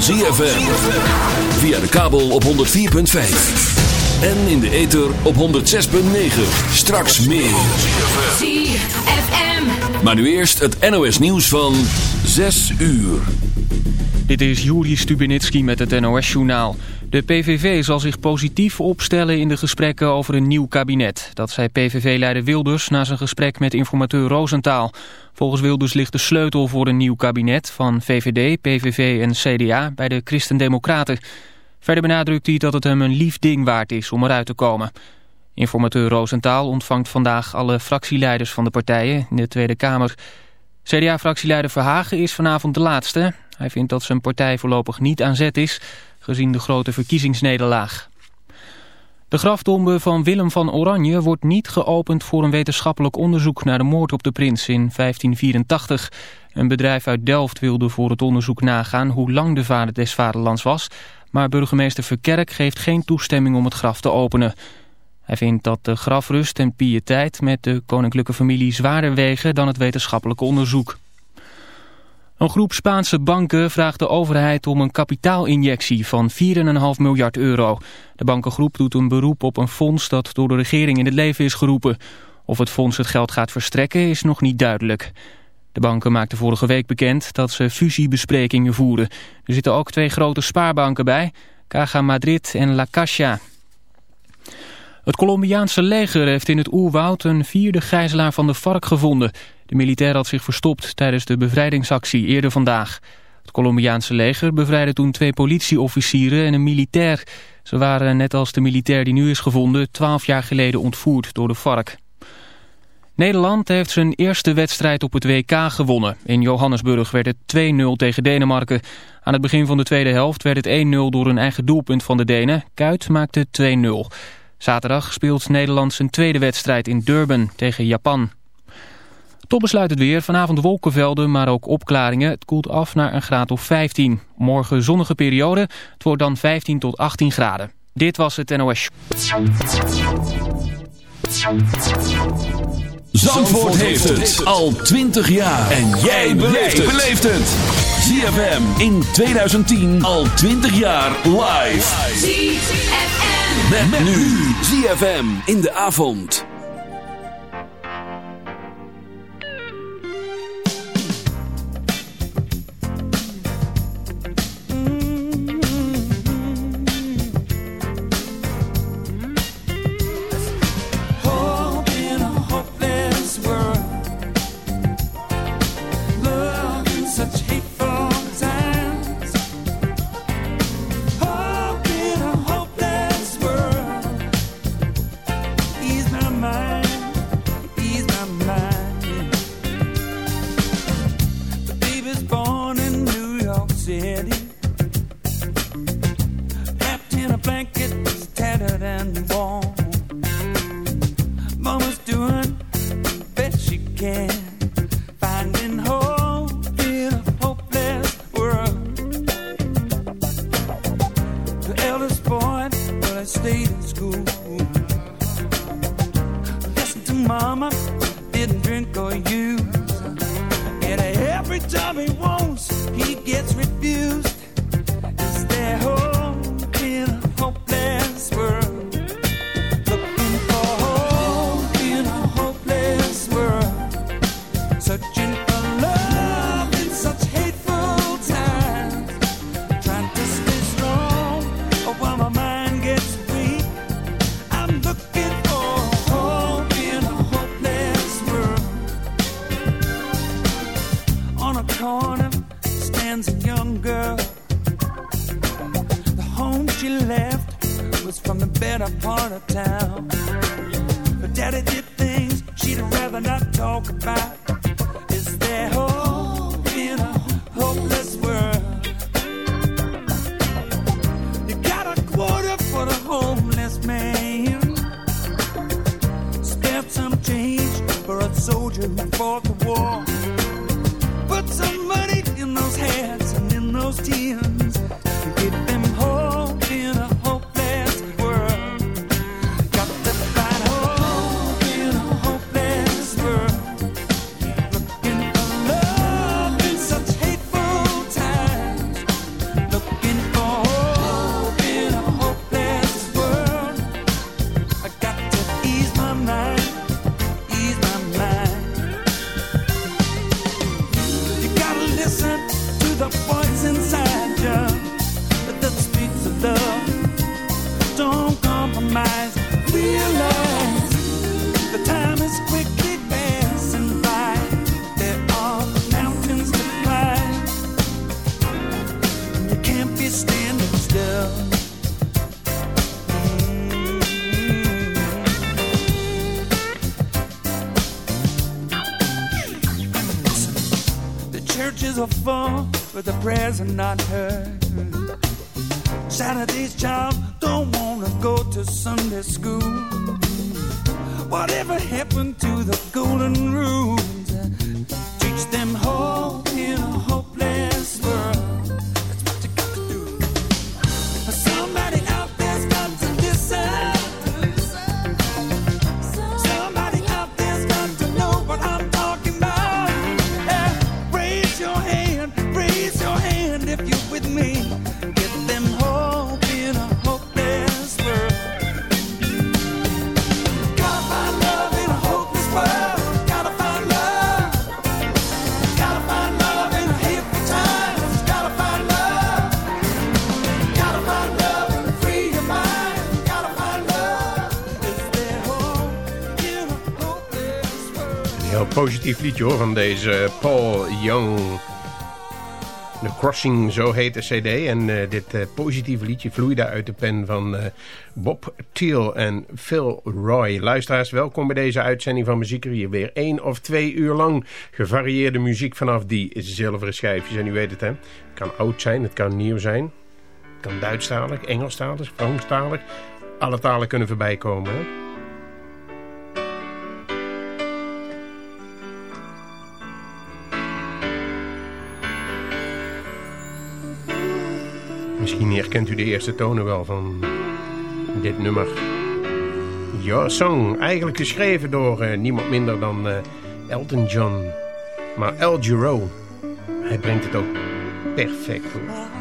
van ZFM. Via de kabel op 104.5. En in de ether op 106.9. Straks meer. ZFM. Maar nu eerst het NOS nieuws van 6 uur. Dit is Juri Stubenitski met het NOS-journaal. De PVV zal zich positief opstellen in de gesprekken over een nieuw kabinet. Dat zei PVV-leider Wilders na zijn gesprek met informateur Roosentaal. Volgens Wilders ligt de sleutel voor een nieuw kabinet van VVD, PVV en CDA bij de Christen-Democraten. Verder benadrukt hij dat het hem een lief ding waard is om eruit te komen. Informateur Roosentaal ontvangt vandaag alle fractieleiders van de partijen in de Tweede Kamer. CDA-fractieleider Verhagen is vanavond de laatste. Hij vindt dat zijn partij voorlopig niet aan zet is, gezien de grote verkiezingsnederlaag. De graftombe van Willem van Oranje wordt niet geopend voor een wetenschappelijk onderzoek naar de moord op de prins in 1584. Een bedrijf uit Delft wilde voor het onderzoek nagaan hoe lang de vader des vaderlands was, maar burgemeester Verkerk geeft geen toestemming om het graf te openen. Hij vindt dat de grafrust en piëteit met de koninklijke familie zwaarder wegen dan het wetenschappelijke onderzoek. Een groep Spaanse banken vraagt de overheid om een kapitaalinjectie van 4,5 miljard euro. De bankengroep doet een beroep op een fonds dat door de regering in het leven is geroepen. Of het fonds het geld gaat verstrekken is nog niet duidelijk. De banken maakten vorige week bekend dat ze fusiebesprekingen voeren. Er zitten ook twee grote spaarbanken bij, Caja Madrid en La Caixa. Het Colombiaanse leger heeft in het oerwoud een vierde gijzelaar van de FARC gevonden. Militair had zich verstopt tijdens de bevrijdingsactie eerder vandaag. Het Colombiaanse leger bevrijdde toen twee politieofficieren en een militair. Ze waren, net als de militair die nu is gevonden, twaalf jaar geleden ontvoerd door de FARC. Nederland heeft zijn eerste wedstrijd op het WK gewonnen. In Johannesburg werd het 2-0 tegen Denemarken. Aan het begin van de tweede helft werd het 1-0 door een eigen doelpunt van de Denen. Kuit maakte 2-0. Zaterdag speelt Nederland zijn tweede wedstrijd in Durban tegen Japan. Tot besluit het weer. Vanavond wolkenvelden, maar ook opklaringen. Het koelt af naar een graad of 15. Morgen zonnige periode. Het wordt dan 15 tot 18 graden. Dit was het NOS. Zandvoort heeft het al 20 jaar. En jij beleeft het. ZFM in 2010 al 20 jaar live. ZFM. Met, nu ZFM in de avond. City. Churches are full, but the prayers are not heard. Saturday's child don't wanna go to Sunday school. Whatever happened to the golden rules? Teach them hope in a hope positief liedje hoor, van deze eh, Paul Young. The Crossing, zo heet de cd. En eh, dit uh, positieve liedje vloeide uit de pen van Bob Thiel en Phil Roy. Luisteraars, welkom bij deze uitzending van Muziek Hier. Weer één of twee uur lang gevarieerde muziek vanaf die zilveren schijfjes. En u weet het hè, het kan oud zijn, het kan nieuw zijn. Het kan Duitsstalig, Engelstalig, Franstalig. Alle talen kunnen voorbij komen hè? Misschien herkent u de eerste tonen wel van dit nummer. Your Song, eigenlijk geschreven door eh, niemand minder dan eh, Elton John. Maar Algiro. Hij brengt het ook perfect goed.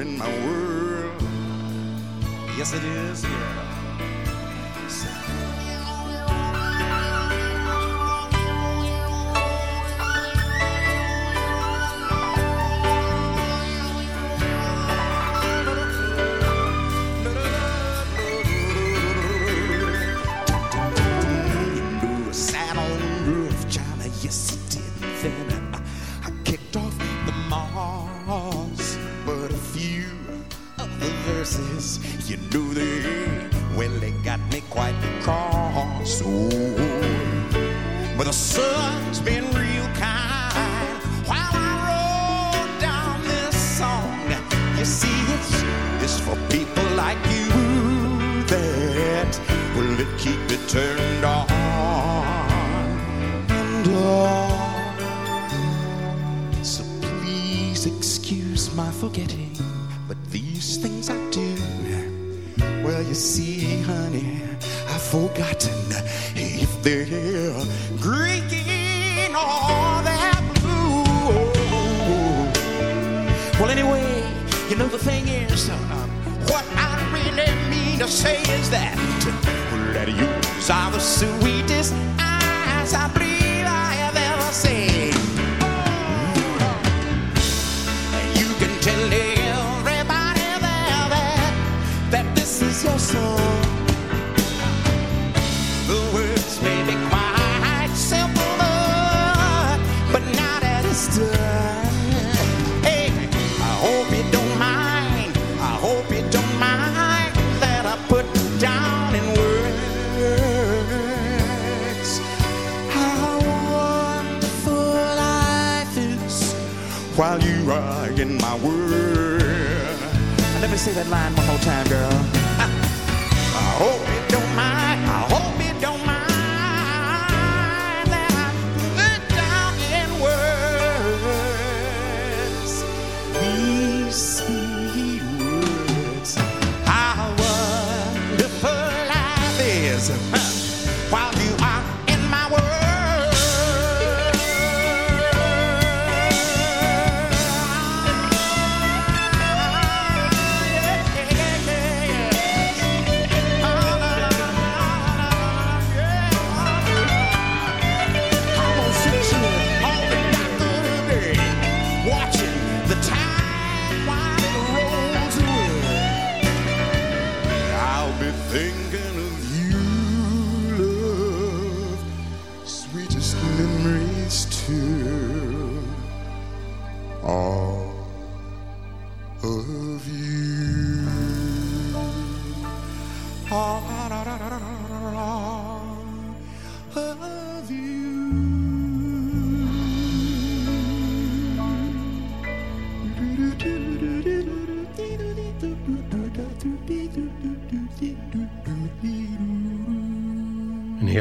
in my world. Yes, it is, yeah. kisses, you do the well, it got me quite cross. Ooh. But the sun forgotten if they're drinking all that blue. Well, anyway, you know the thing is, uh, what I really mean to say is that that you desire the sweet. while you are in my world. Let me say that line one more time, girl.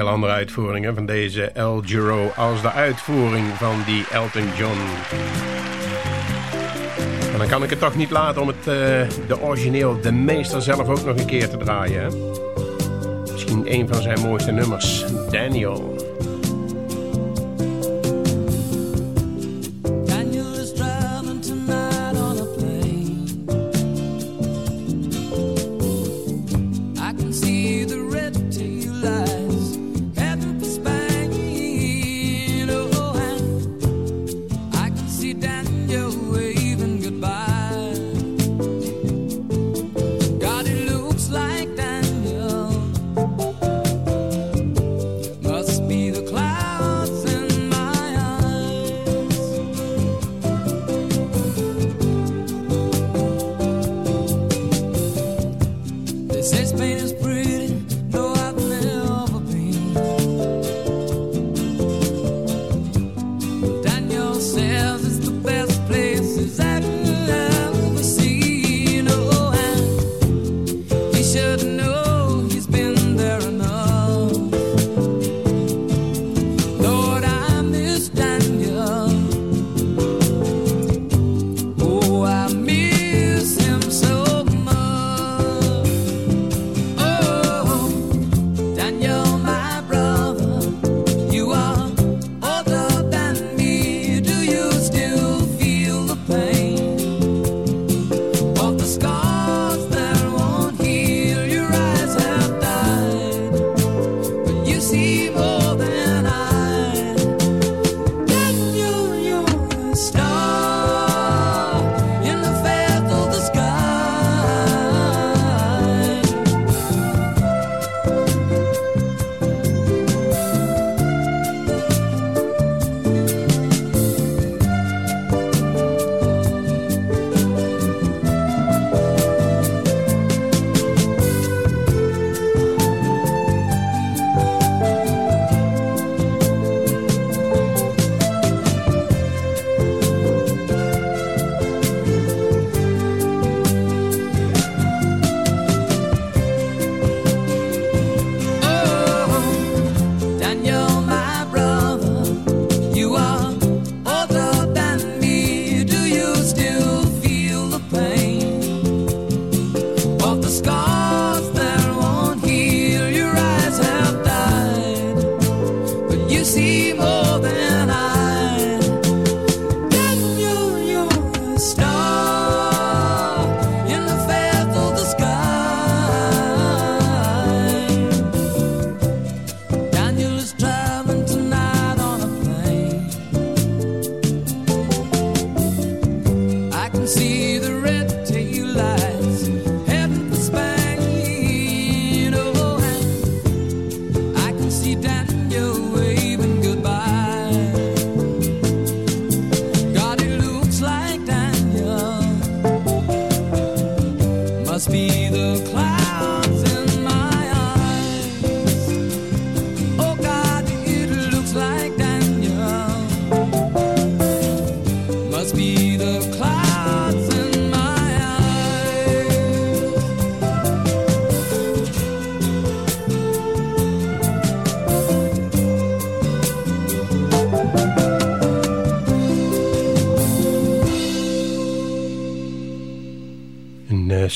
andere uitvoering hè, van deze El Giro... als de uitvoering van die Elton John. En dan kan ik het toch niet laten om het, eh, de origineel, de meester zelf ook nog een keer te draaien. Hè? Misschien een van zijn mooiste nummers, Daniel.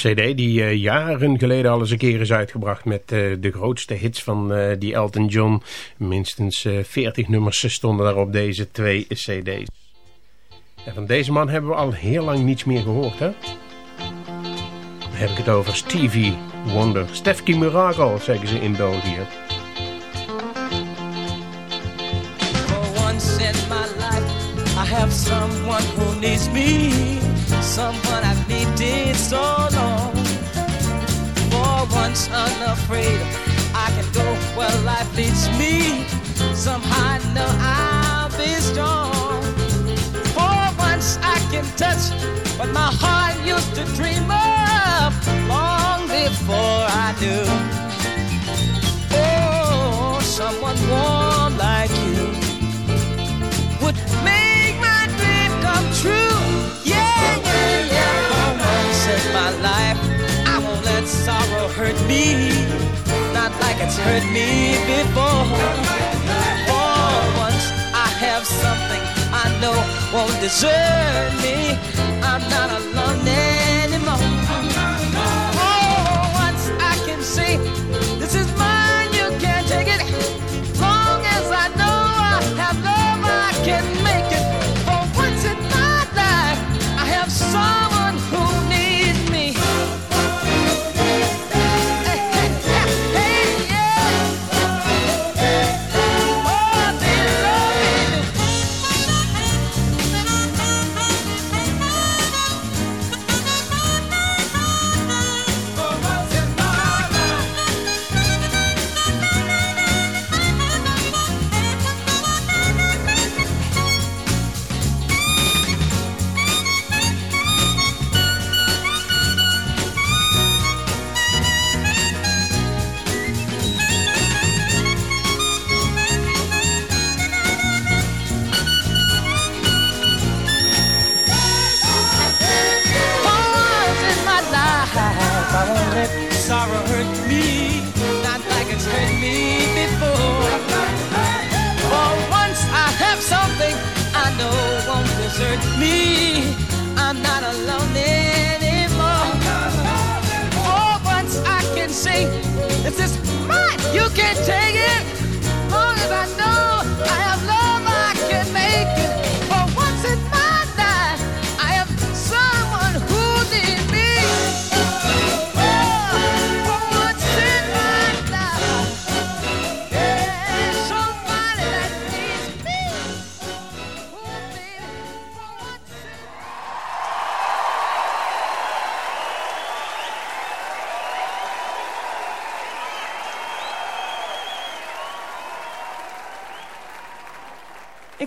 Cd die uh, jaren geleden al eens een keer is uitgebracht met uh, de grootste hits van uh, die Elton John. Minstens 40 nummers stonden daar op deze twee cd's. En van deze man hebben we al heel lang niets meer gehoord, hè? Dan heb ik het over Stevie Wonder. Stefki Miracle, zeggen ze in België. For once in my life, I have someone who needs me. Someone I've needed so long. For once unafraid, I can go where life leads me. Somehow I know I'll be strong. For once I can touch what my heart used to dream of long before I knew. Oh, someone warm Not like it's hurt me before. For once, I have something I know won't desert me. I'm not alone anymore. For once, I can say,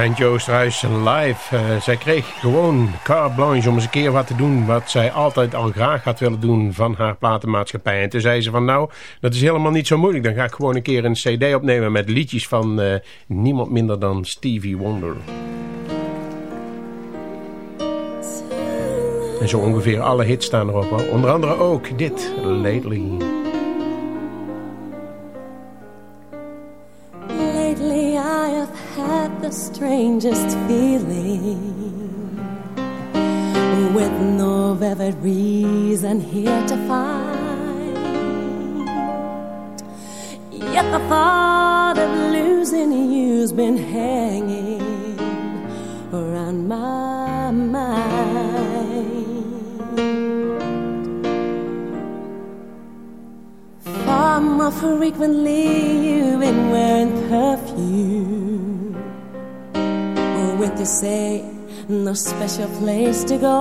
Treintje Oosterhuis live. Uh, zij kreeg gewoon carte blanche om eens een keer wat te doen... wat zij altijd al graag had willen doen van haar platenmaatschappij. En toen zei ze van nou, dat is helemaal niet zo moeilijk. Dan ga ik gewoon een keer een cd opnemen met liedjes van uh, niemand minder dan Stevie Wonder. En zo ongeveer alle hits staan erop. Onder andere ook dit, Lately. Strangest feeling with no vivid reason here to find. Yet the thought of losing you's been hanging around my mind. Far more frequently, you've been wearing perfume you say no special place to go.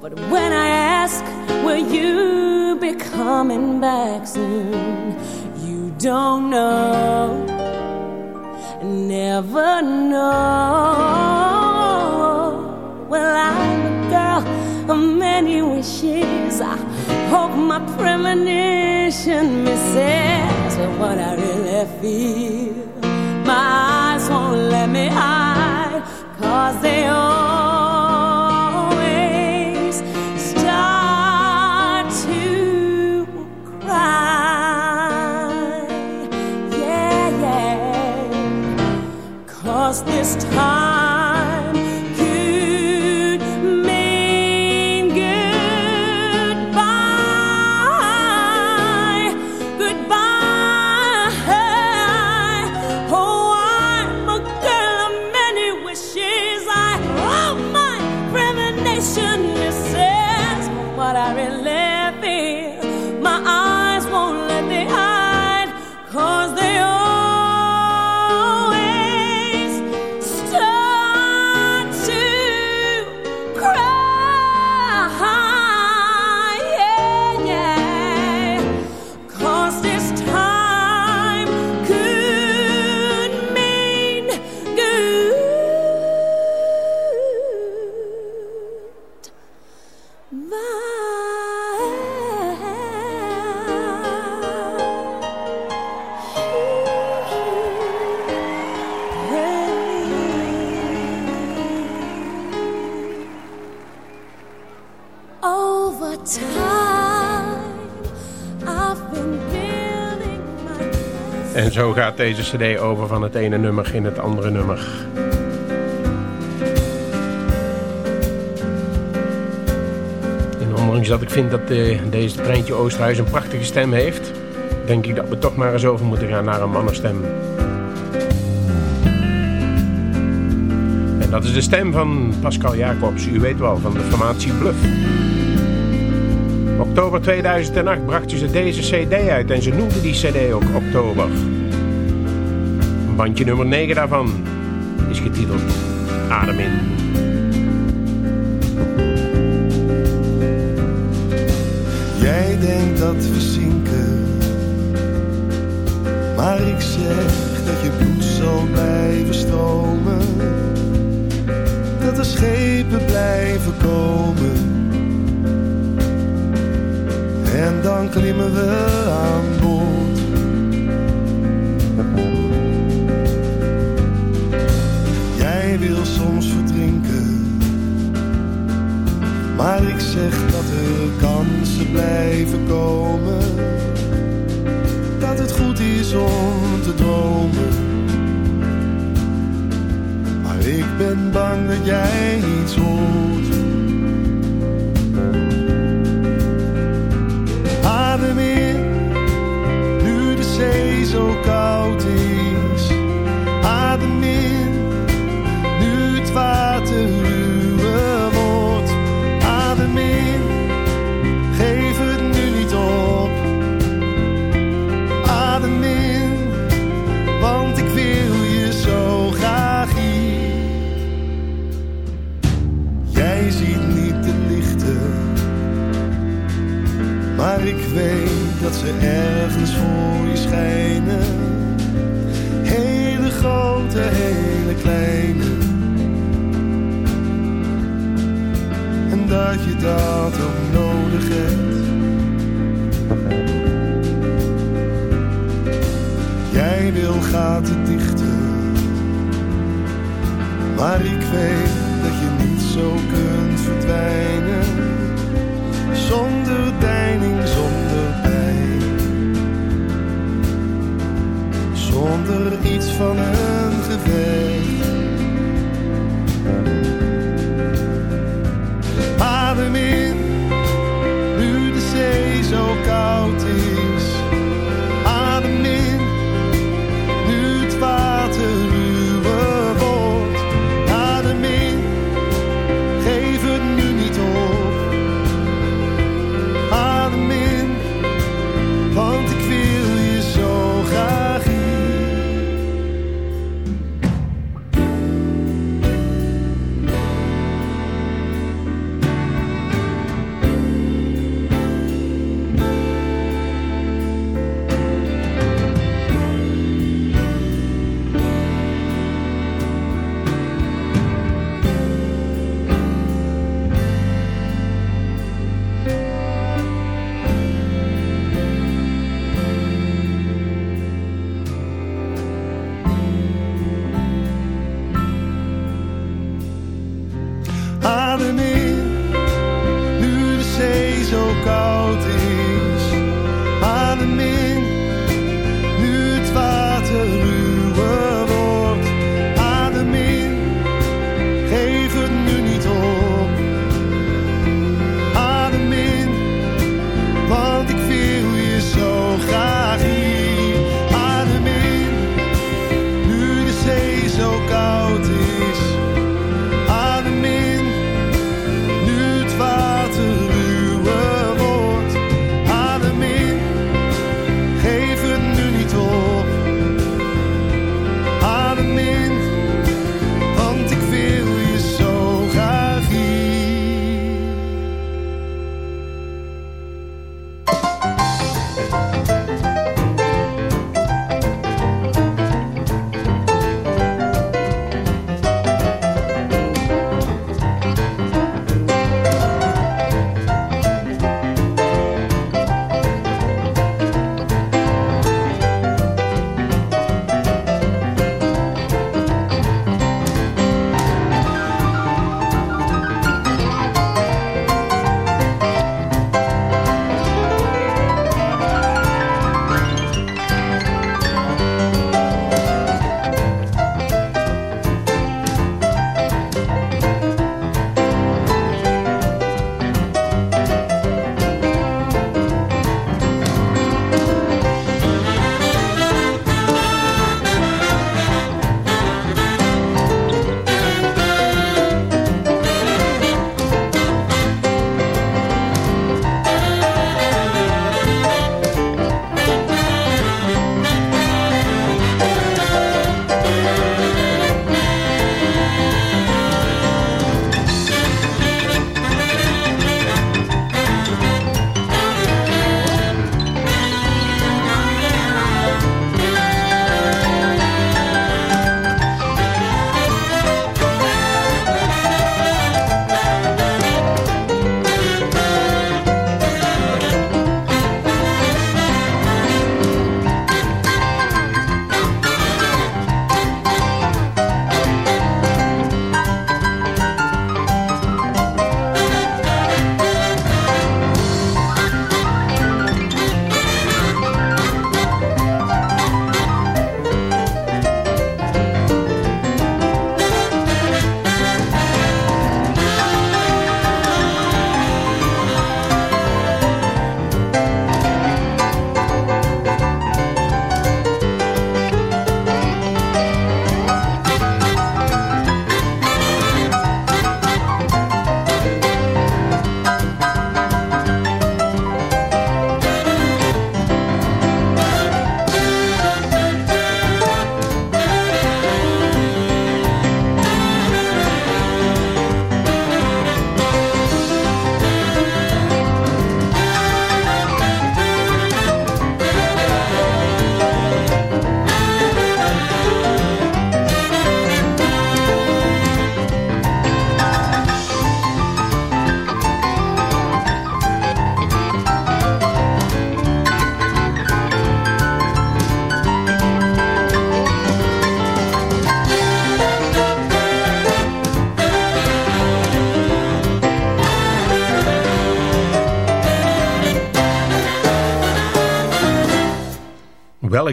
But when I ask, will you be coming back soon? You don't know, never know. Well, I'm a girl of many wishes. I hope my premonition misses what I really feel me hide, cause they always Zo gaat deze cd over van het ene nummer in het andere nummer. En ondanks dat ik vind dat uh, deze Treintje Oosterhuis een prachtige stem heeft... denk ik dat we toch maar eens over moeten gaan naar een mannenstem. En dat is de stem van Pascal Jacobs, u weet wel, van de formatie Bluff. Oktober 2008 brachten ze deze cd uit en ze noemden die cd ook Oktober. Bandje nummer 9 daarvan is getiteld Adem in. Jij denkt dat we zinken, maar ik zeg dat je bloed zal blijven stromen. Dat de schepen blijven komen en dan klimmen we aan boord. Jij wil soms verdrinken, maar ik zeg dat er kansen blijven komen. Dat het goed is om te dromen. Maar ik ben bang dat jij iets hoort adem in, nu de zee zo koud is. ergens voor je schijnen. Hele grote, hele kleine. En dat je dat ook nodig hebt. Jij wil gaten dichten. Maar ik weet dat je niet zo kunt verdwijnen. Zonder van hem te ver.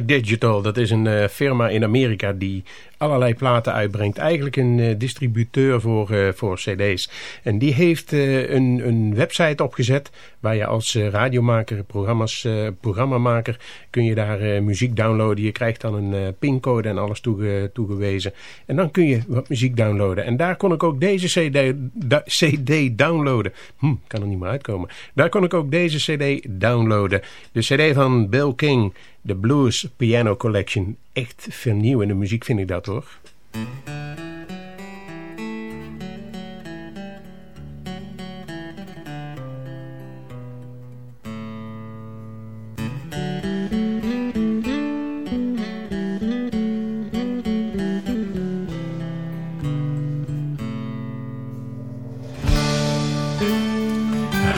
Digital, dat is een uh, firma in Amerika die allerlei platen uitbrengt. Eigenlijk een uh, distributeur voor, uh, voor cd's. En die heeft een, een website opgezet waar je als radiomaker, programma's, programmamaker, kun je daar muziek downloaden. Je krijgt dan een pincode en alles toege, toegewezen. En dan kun je wat muziek downloaden. En daar kon ik ook deze cd, cd downloaden. Hm, kan er niet meer uitkomen. Daar kon ik ook deze cd downloaden. De cd van Bill King, de Blues Piano Collection. Echt vernieuwende muziek vind ik dat hoor.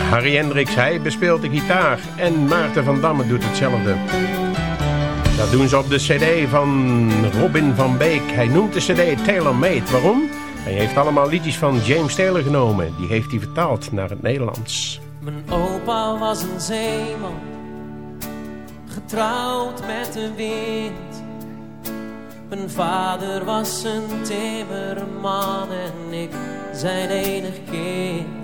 Harry Hendricks, hij bespeelt de gitaar en Maarten van Damme doet hetzelfde. Dat doen ze op de cd van Robin van Beek. Hij noemt de cd Taylor Made. Waarom? Hij heeft allemaal liedjes van James Taylor genomen. Die heeft hij vertaald naar het Nederlands. Mijn opa was een zeeman, getrouwd met de wind. Mijn vader was een timmerman en ik zijn enig kind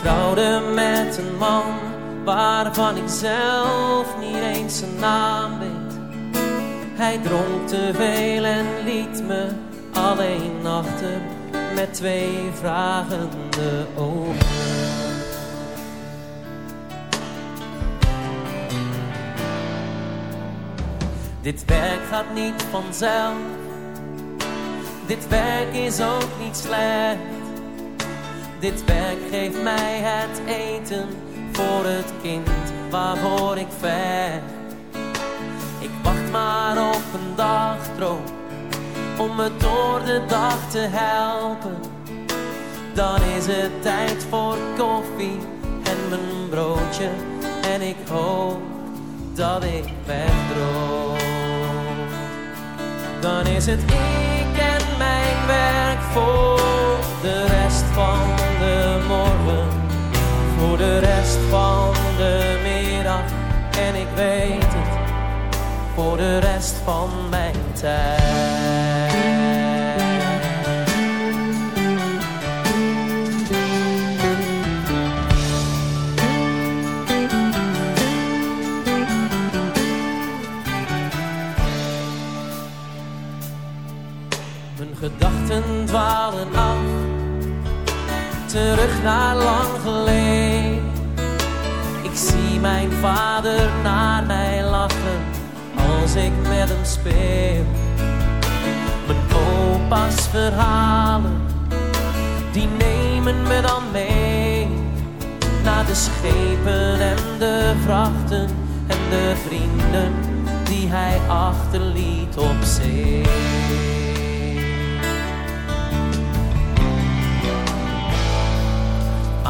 trouwde met een man waarvan ik zelf niet eens zijn naam weet. Hij dronk te veel en liet me alleen achter met twee vragende ogen. Dit werk gaat niet vanzelf, dit werk is ook niet slecht. Dit werk geeft mij het eten voor het kind waarvoor ik ver. Ik wacht maar op een dagdroom om me door de dag te helpen. Dan is het tijd voor koffie en mijn broodje en ik hoop dat ik wegdroom. Dan is het ik en mijn werk voor de rest van voor de rest van de middag. En ik weet het, voor de rest van mijn tijd. Mijn gedachten dwalen terug naar lang geleden. Ik zie mijn vader naar mij lachen als ik met hem speel. Mijn opa's verhalen, die nemen me dan mee. Naar de schepen en de vrachten en de vrienden die hij achterliet op zee.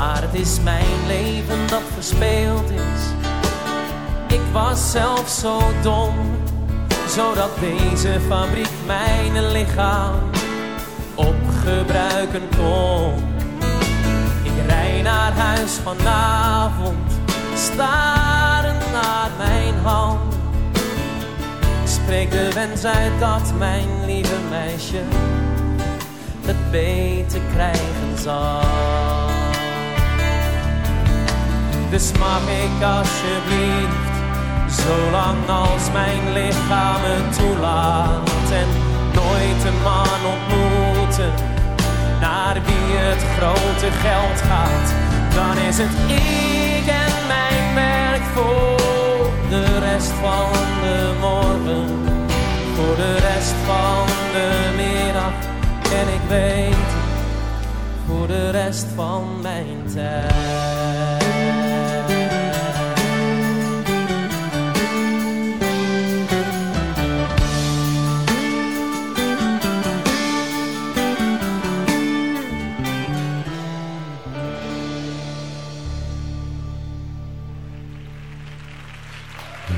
Maar het is mijn leven dat verspeeld is. Ik was zelf zo dom, zodat deze fabriek mijn lichaam opgebruiken kon. Ik rij naar huis vanavond, starend naar mijn hand. Spreek de wens uit dat mijn lieve meisje het beter krijgen zal. Dus mag ik alsjeblieft, zolang als mijn lichaam het toelaat en nooit een man ontmoeten naar wie het grote geld gaat, dan is het ik en mijn werk voor de rest van de morgen, voor de rest van de middag en ik weet voor de rest van mijn tijd.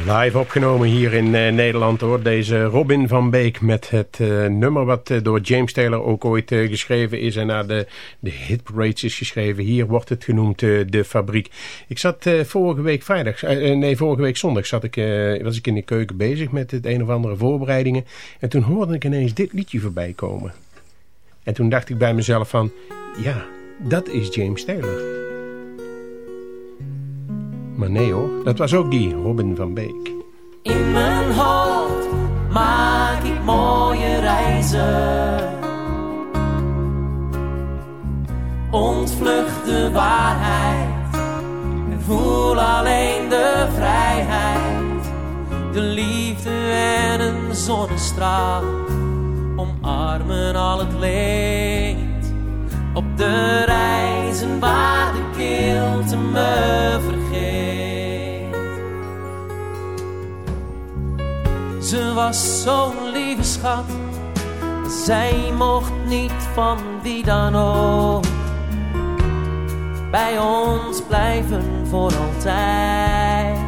Live opgenomen hier in uh, Nederland hoor. Deze Robin van Beek met het uh, nummer wat uh, door James Taylor ook ooit geschreven is. En naar de, de hitparades is geschreven. Hier wordt het genoemd De Fabriek. Ik zat vorige week vrijdag, nee vorige week zondag zat ik, was ik in de keuken bezig met het een of andere voorbereidingen. En toen hoorde ik ineens dit liedje voorbij komen. En toen dacht ik bij mezelf van, ja, dat is James Taylor. Maar nee hoor, dat was ook die Robin van Beek. In mijn hoofd maak ik mooie reizen. Ontvlucht de waarheid en voel alleen de vrijheid. De liefde en een zonnestraal omarmen al het leed. Op de reizen waar de kilte me vergeet. Ze was zo'n lieve schat. Zij mocht niet van wie dan ook bij ons blijven voor altijd.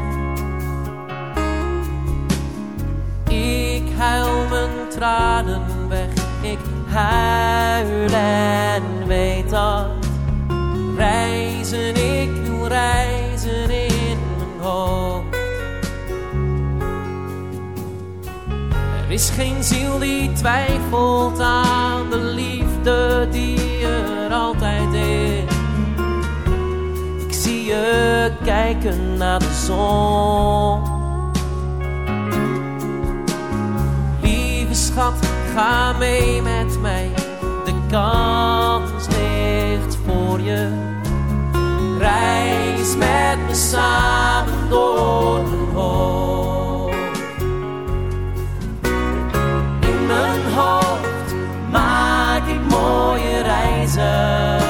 Ik huil mijn tranen weg, ik huil en weet dat reizen, ik wil reizen in mijn hoofd. is geen ziel die twijfelt aan de liefde die er altijd is. Ik zie je kijken naar de zon. Lieve schat, ga mee met mij. De kans ligt voor je. Reis met me samen door mijn hoofd. hoofd maak ik mooie reizen.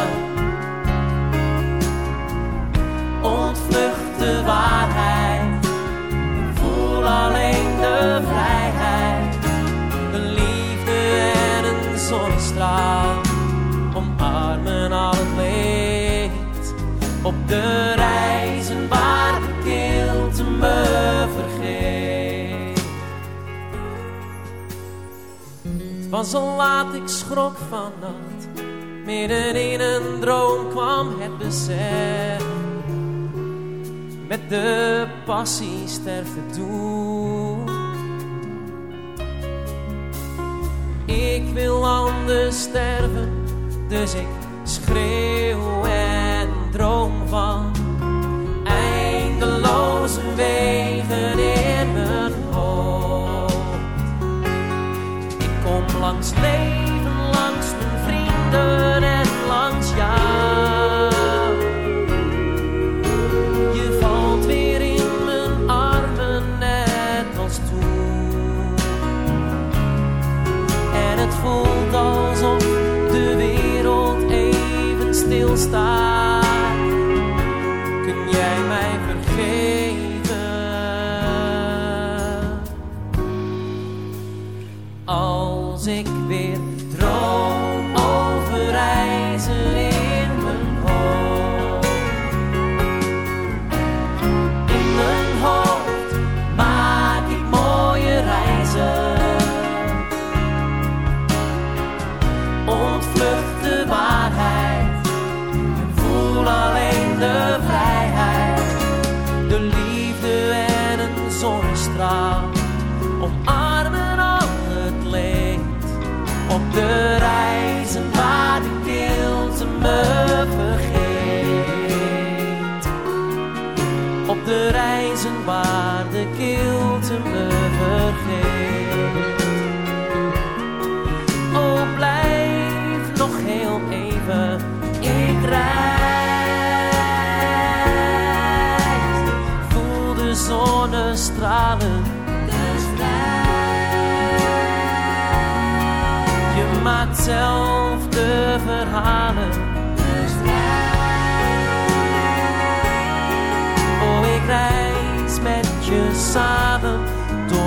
Zonnestraal, omarmen al het leed. Op de reizen waar de kilte me vergeet. was al laat, ik schrok vannacht. Midden in een droom kwam het besef. Met de passie sterven toe. Ik wil anders sterven, dus ik schreeuw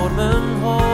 door mijn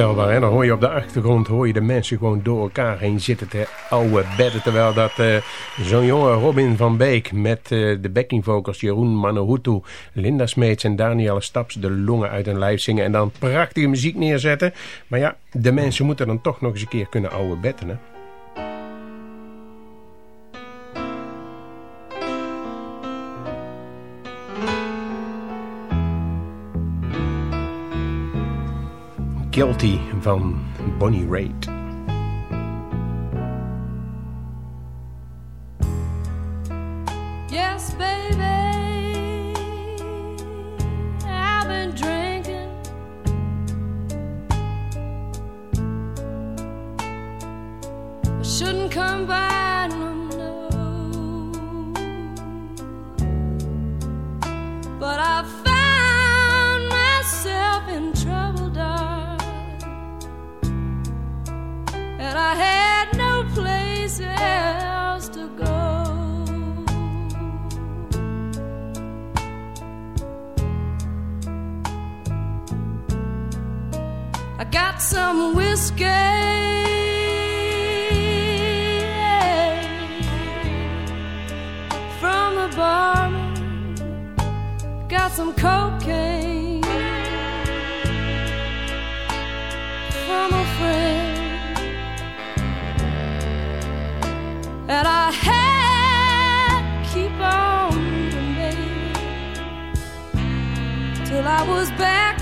Hè? Dan hoor je op de achtergrond hoor je de mensen gewoon door elkaar heen zitten te oude bedden. Terwijl dat uh, zo'n jonge Robin van Beek met uh, de backing vocals Jeroen Manohutu, Linda Smeets en Danielle Staps de longen uit hun lijf zingen. En dan prachtige muziek neerzetten. Maar ja, de mensen moeten dan toch nog eens een keer kunnen oude betten. Hè? Guilty van Bonnie Raitt. Yes, baby, I've been drinking. I shouldn't come by got some whiskey. From the barman, got some cocaine from a friend, and I had keep on moving, till I was back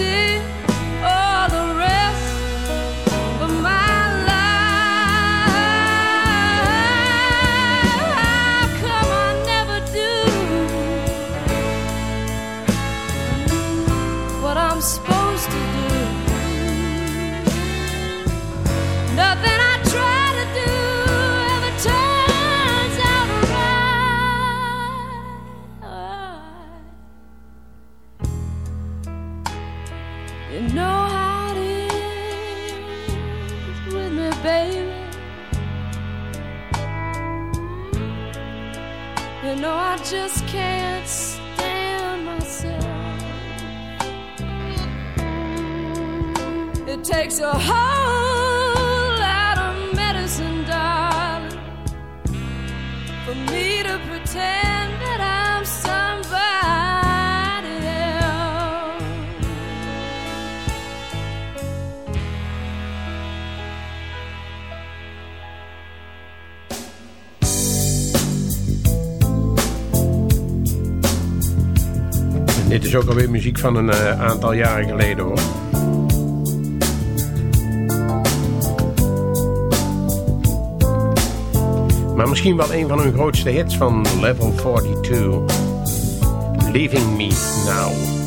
see takes a whole lot of medicine, darling, for me to pretend that I'm somebody else. En dit is ook alweer muziek van een uh, aantal jaren geleden hoor. Maar misschien wel een van hun grootste hits van Level 42. Leaving Me Now.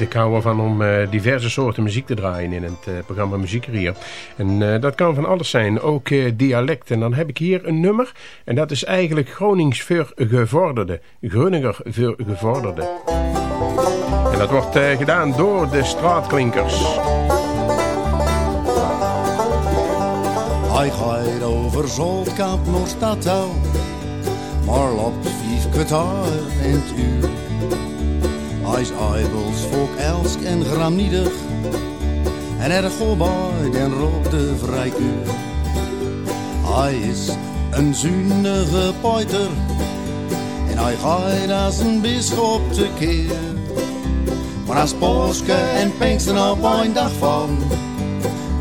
Weten te kouwen van om uh, diverse soorten muziek te draaien in het uh, programma Muziekrier. En uh, dat kan van alles zijn, ook dialect. En dan heb ik hier een nummer en dat is eigenlijk Gronings voor gevorderde. Groninger voor gevorderde. En dat wordt gedaan door de straatklinkers. Hij gaat over Zoltkamp naar Stadtouw, maar loopt vijf in het uur. Is eibels, volk elsk en graniedig. En er bij den rode vrijkuur. Hij is een zunige poiter. En hij gaat als een bischop te keer. Maar als Polske en Pinksten op een dag van.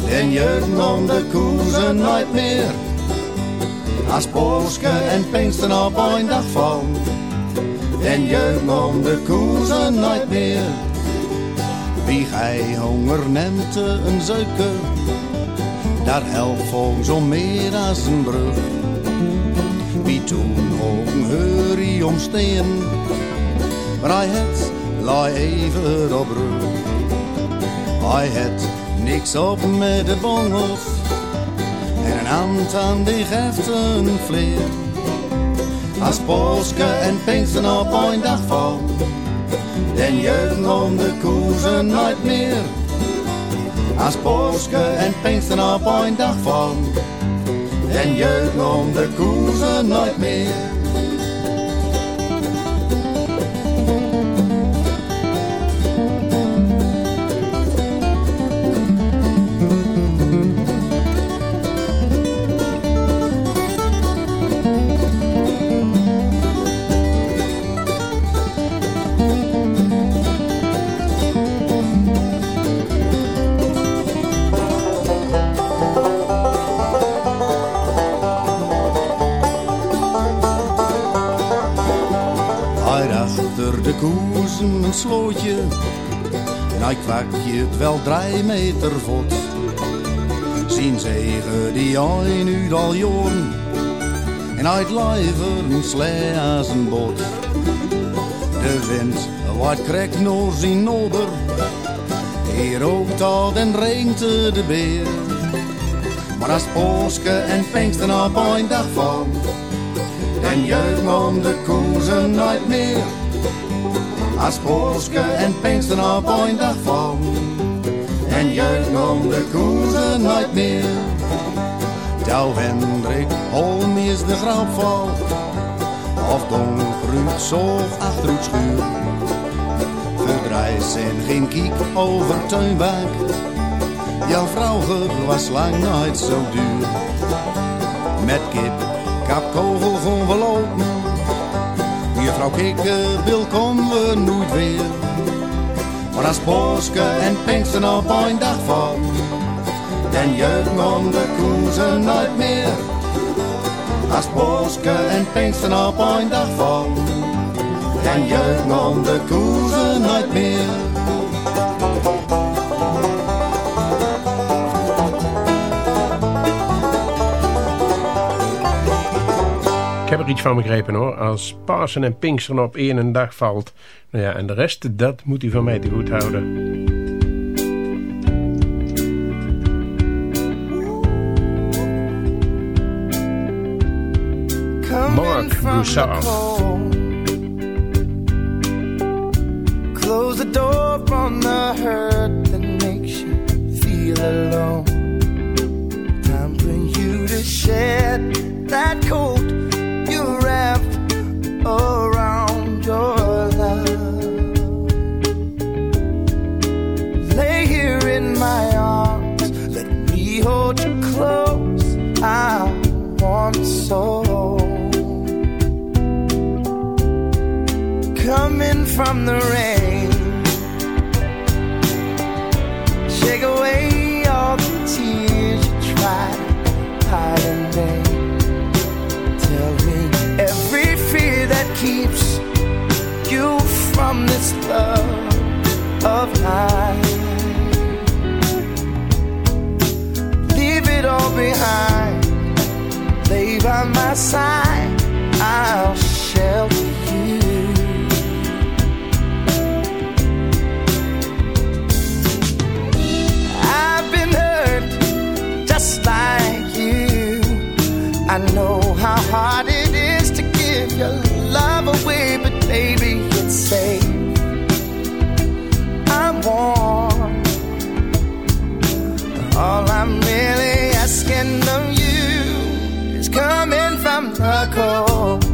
Den jeugd om de koersen nooit meer. Als Polske en Pinksten op een dag van en jeugd de koersen nooit meer. Wie gij honger neemt een zeuker, daar helpt volgens om meer als een brug. Wie toen ook heurie omsteen, maar hij het laai even op rug. Hij het niks op met de bongels en een hand aan die geeft een vleer. Als Polske en Pinksten op een dag van. Den jeugd om de koersen nooit meer. Als Polske en Pinksten op een dag van. Den jeugd om de koersen nooit meer. Een slootje. En hij kwakje het wel drie meter vod. Zien zegen die hij nu al jaren. En het lijver een slee bot. De wind waait krek naar zijn ober. Hier rookt al en regent de beer. Maar als Polske en Pinksten op een dag van. En jeugd om de koersen nooit meer als Polske en Pinksten op een dag van. En jeugd om de koersen nooit meer. Jouw Hendrik Holm is de grapval. Of Don Ruud zoog achter het schuur. Verdrijs en geen kiek over tuinbank. Jouw vrouw was lang nooit zo duur. Met kip, kapkogel gewoon. Juffrouw Kikke wil komen we nooit weer. Maar als Polske en Pinksten op een dag valt, dan jeuken om de koezen nooit meer. Als Polske en Pinksten op een dag valt, dan jeuken om de koezen nooit meer. Er iets van begrepen hoor. Als Pasen en Pinksteren op één dag valt. Nou ja, en de rest, dat moet hij van mij te goed houden. Mark Broussard. Close the door on the hurt that makes you feel alone. Time for you to shed that coat I want so. Coming from the rain, shake away all the tears you tried to hide vain. Tell me every fear that keeps you from this love of mine. Leave it all behind, by my side. I'll shelter you. I've been hurt just like you. I know how hard it is to give your love away, but baby, it's safe. I'm warm. All I'm really asking coming from the cold.